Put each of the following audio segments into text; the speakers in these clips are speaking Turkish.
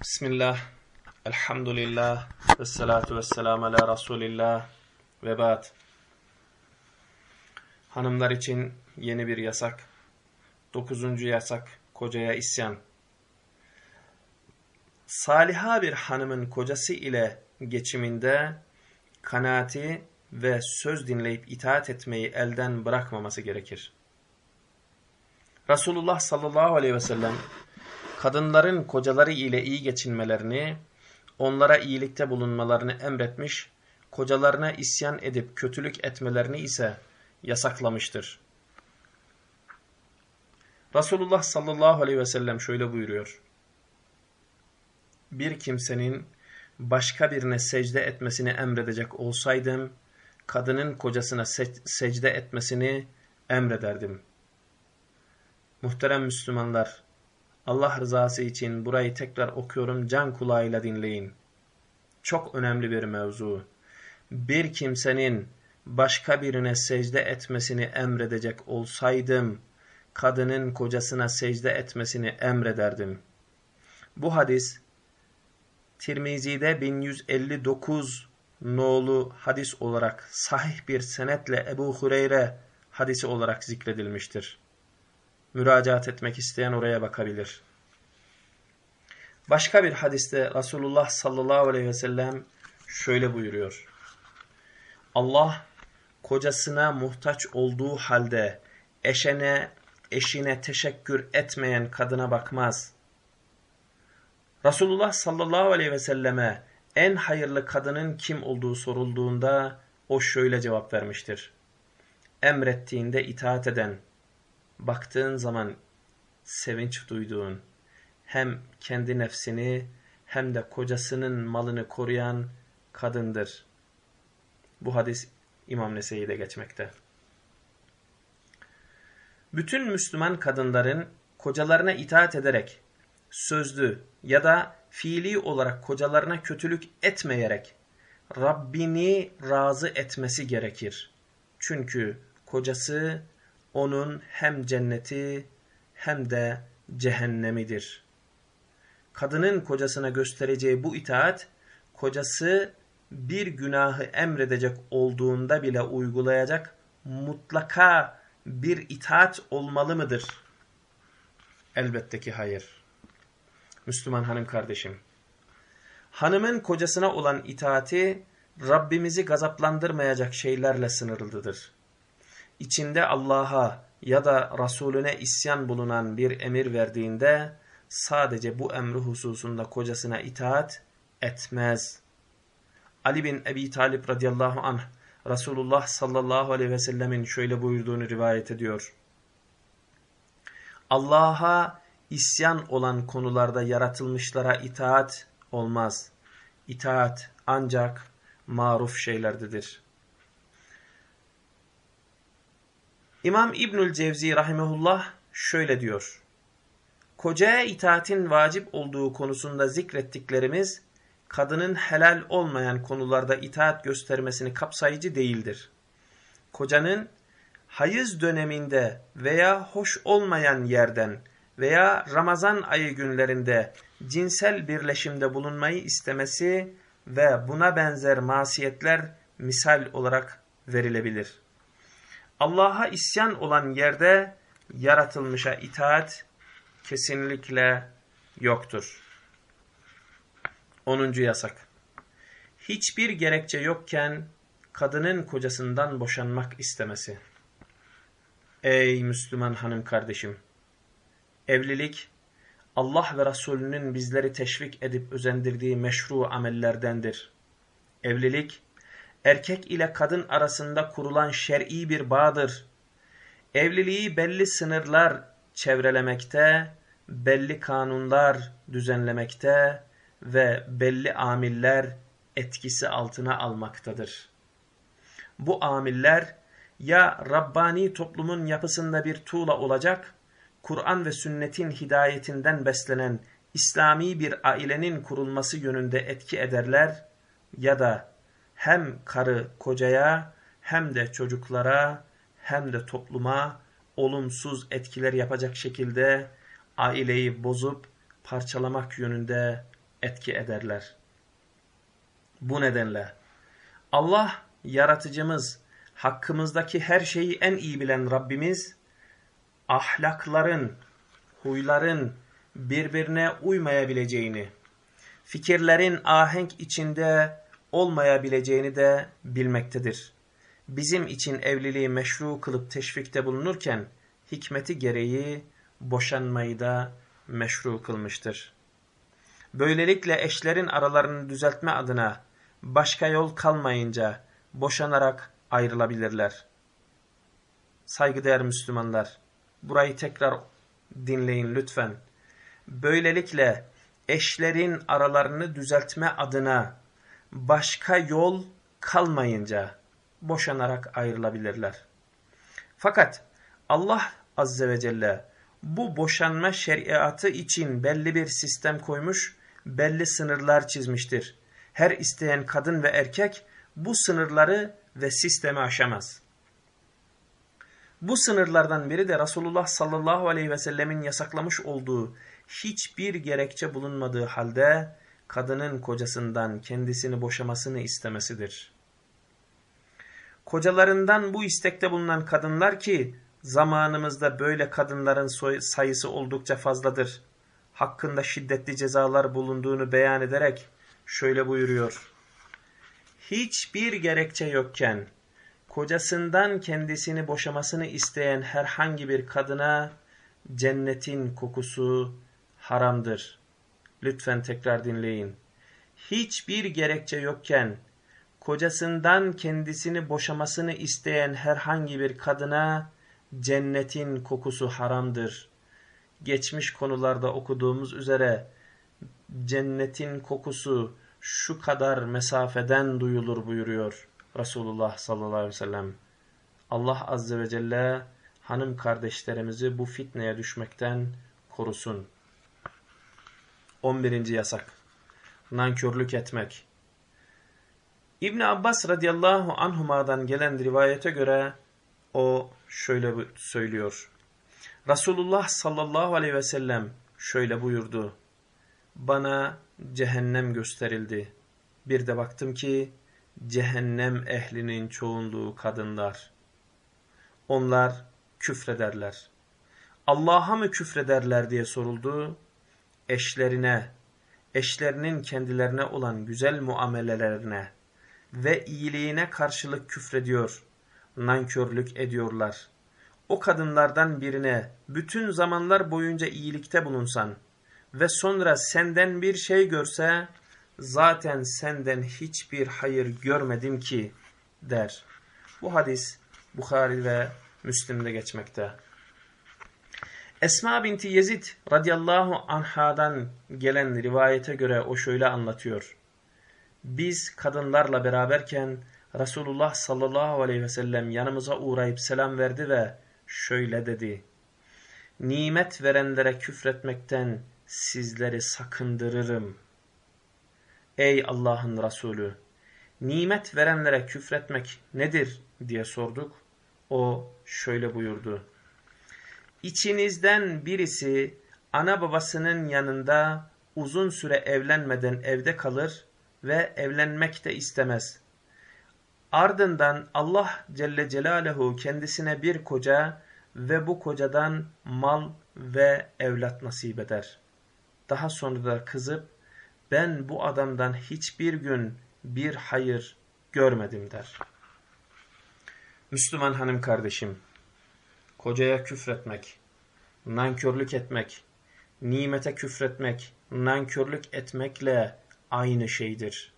Bismillah, elhamdülillah, ve salatu ve selamu ala Resulillah ve ba'd. Hanımlar için yeni bir yasak. Dokuzuncu yasak, kocaya isyan. Saliha bir hanımın kocası ile geçiminde kanaati ve söz dinleyip itaat etmeyi elden bırakmaması gerekir. Resulullah sallallahu aleyhi ve sellem kadınların kocaları ile iyi geçinmelerini, onlara iyilikte bulunmalarını emretmiş, kocalarına isyan edip kötülük etmelerini ise yasaklamıştır. Resulullah sallallahu aleyhi ve sellem şöyle buyuruyor. Bir kimsenin başka birine secde etmesini emredecek olsaydım, kadının kocasına secde etmesini emrederdim. Muhterem Müslümanlar, Allah rızası için burayı tekrar okuyorum can kulağıyla dinleyin. Çok önemli bir mevzu. Bir kimsenin başka birine secde etmesini emredecek olsaydım, kadının kocasına secde etmesini emrederdim. Bu hadis, Tirmizi'de 1159 nolu hadis olarak sahih bir senetle Ebu Hureyre hadisi olarak zikredilmiştir müracaat etmek isteyen oraya bakabilir. Başka bir hadiste Resulullah sallallahu aleyhi ve sellem şöyle buyuruyor. Allah kocasına muhtaç olduğu halde eşene, eşine teşekkür etmeyen kadına bakmaz. Resulullah sallallahu aleyhi ve selleme en hayırlı kadının kim olduğu sorulduğunda o şöyle cevap vermiştir. Emrettiğinde itaat eden, baktığın zaman sevinç duyduğun, hem kendi nefsini hem de kocasının malını koruyan kadındır. Bu hadis İmam Nese'yi de geçmekte. Bütün Müslüman kadınların kocalarına itaat ederek, sözlü ya da fiili olarak kocalarına kötülük etmeyerek Rabbini razı etmesi gerekir. Çünkü kocası onun hem cenneti hem de cehennemidir. Kadının kocasına göstereceği bu itaat, kocası bir günahı emredecek olduğunda bile uygulayacak mutlaka bir itaat olmalı mıdır? Elbette ki hayır. Müslüman hanım kardeşim. Hanımın kocasına olan itaati Rabbimizi gazaplandırmayacak şeylerle sınırlıdır içinde Allah'a ya da Resulüne isyan bulunan bir emir verdiğinde sadece bu emri hususunda kocasına itaat etmez. Ali bin Ebi Talip radıyallahu anh Resulullah sallallahu aleyhi ve sellemin şöyle buyurduğunu rivayet ediyor. Allah'a isyan olan konularda yaratılmışlara itaat olmaz. İtaat ancak maruf şeylerdedir. İmam İbnül Cevzi rahimehullah şöyle diyor. Kocaya itaatin vacip olduğu konusunda zikrettiklerimiz, kadının helal olmayan konularda itaat göstermesini kapsayıcı değildir. Kocanın hayız döneminde veya hoş olmayan yerden veya Ramazan ayı günlerinde cinsel birleşimde bulunmayı istemesi ve buna benzer masiyetler misal olarak verilebilir. Allah'a isyan olan yerde yaratılmışa itaat kesinlikle yoktur. 10. yasak. Hiçbir gerekçe yokken kadının kocasından boşanmak istemesi. Ey Müslüman hanım kardeşim! Evlilik, Allah ve Resulünün bizleri teşvik edip özendirdiği meşru amellerdendir. Evlilik, erkek ile kadın arasında kurulan şer'i bir bağdır. Evliliği belli sınırlar çevrelemekte, belli kanunlar düzenlemekte ve belli amiller etkisi altına almaktadır. Bu amiller ya Rabbani toplumun yapısında bir tuğla olacak, Kur'an ve sünnetin hidayetinden beslenen İslami bir ailenin kurulması yönünde etki ederler ya da hem karı kocaya hem de çocuklara hem de topluma olumsuz etkiler yapacak şekilde aileyi bozup parçalamak yönünde etki ederler. Bu nedenle Allah yaratıcımız, hakkımızdaki her şeyi en iyi bilen Rabbimiz, ahlakların, huyların birbirine uymayabileceğini, fikirlerin ahenk içinde olmayabileceğini de bilmektedir. Bizim için evliliği meşru kılıp teşvikte bulunurken, hikmeti gereği boşanmayı da meşru kılmıştır. Böylelikle eşlerin aralarını düzeltme adına başka yol kalmayınca boşanarak ayrılabilirler. Saygıdeğer Müslümanlar, burayı tekrar dinleyin lütfen. Böylelikle eşlerin aralarını düzeltme adına başka yol kalmayınca boşanarak ayrılabilirler. Fakat Allah Azze ve Celle bu boşanma şeriatı için belli bir sistem koymuş, belli sınırlar çizmiştir. Her isteyen kadın ve erkek bu sınırları ve sistemi aşamaz. Bu sınırlardan biri de Resulullah sallallahu aleyhi ve sellemin yasaklamış olduğu hiçbir gerekçe bulunmadığı halde kadının kocasından kendisini boşamasını istemesidir. Kocalarından bu istekte bulunan kadınlar ki zamanımızda böyle kadınların sayısı oldukça fazladır. Hakkında şiddetli cezalar bulunduğunu beyan ederek şöyle buyuruyor. Hiçbir gerekçe yokken kocasından kendisini boşamasını isteyen herhangi bir kadına cennetin kokusu haramdır. Lütfen tekrar dinleyin. Hiçbir gerekçe yokken kocasından kendisini boşamasını isteyen herhangi bir kadına cennetin kokusu haramdır. Geçmiş konularda okuduğumuz üzere cennetin kokusu şu kadar mesafeden duyulur buyuruyor Resulullah sallallahu aleyhi ve sellem. Allah azze ve celle hanım kardeşlerimizi bu fitneye düşmekten korusun. 11. yasak. Nankörlük etmek. İbn Abbas radıyallahu anhuma'dan gelen rivayete göre o şöyle söylüyor. Resulullah sallallahu aleyhi ve sellem şöyle buyurdu. Bana cehennem gösterildi. Bir de baktım ki cehennem ehlinin çoğunluğu kadınlar. Onlar küfrederler. Allah'a mı küfrederler diye soruldu. Eşlerine, eşlerinin kendilerine olan güzel muamelelerine ve iyiliğine karşılık küfrediyor, nankörlük ediyorlar. O kadınlardan birine bütün zamanlar boyunca iyilikte bulunsan ve sonra senden bir şey görse, zaten senden hiçbir hayır görmedim ki der. Bu hadis Bukhari ve Müslim'de geçmekte. Esma binti Yezid radıyallahu anhadan gelen rivayete göre o şöyle anlatıyor. Biz kadınlarla beraberken Resulullah sallallahu aleyhi ve sellem yanımıza uğrayıp selam verdi ve şöyle dedi. Nimet verenlere küfretmekten sizleri sakındırırım. Ey Allah'ın Resulü! Nimet verenlere küfretmek nedir diye sorduk. O şöyle buyurdu. İçinizden birisi ana babasının yanında uzun süre evlenmeden evde kalır ve evlenmek de istemez. Ardından Allah Celle Celaluhu kendisine bir koca ve bu kocadan mal ve evlat nasip eder. Daha sonra da kızıp ben bu adamdan hiçbir gün bir hayır görmedim der. Müslüman hanım kardeşim, kocaya küfretmek, nankörlük etmek, nimete küfretmek, nankörlük etmekle aynı şeydir.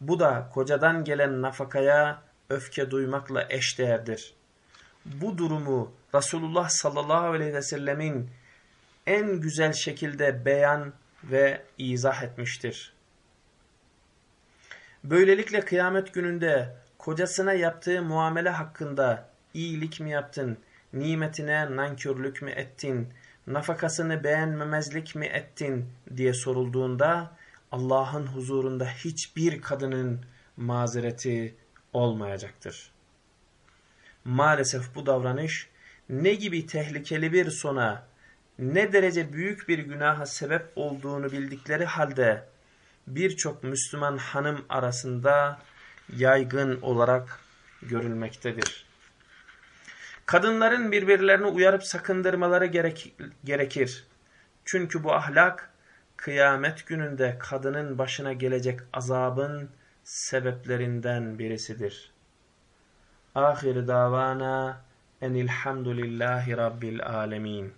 Bu da kocadan gelen nafakaya öfke duymakla eşdeğerdir. Bu durumu Resulullah sallallahu aleyhi ve sellemin en güzel şekilde beyan ve izah etmiştir. Böylelikle kıyamet gününde kocasına yaptığı muamele hakkında iyilik mi yaptın, nimetine nankörlük mü ettin, nafakasını beğenmemezlik mi ettin diye sorulduğunda Allah'ın huzurunda hiçbir kadının mazereti olmayacaktır. Maalesef bu davranış ne gibi tehlikeli bir sona, ne derece büyük bir günaha sebep olduğunu bildikleri halde birçok Müslüman hanım arasında yaygın olarak görülmektedir. Kadınların birbirlerini uyarıp sakındırmaları gerek, gerekir. Çünkü bu ahlak kıyamet gününde kadının başına gelecek azabın sebeplerinden birisidir. Ahir davana enilhamdülillahi rabbil alemin.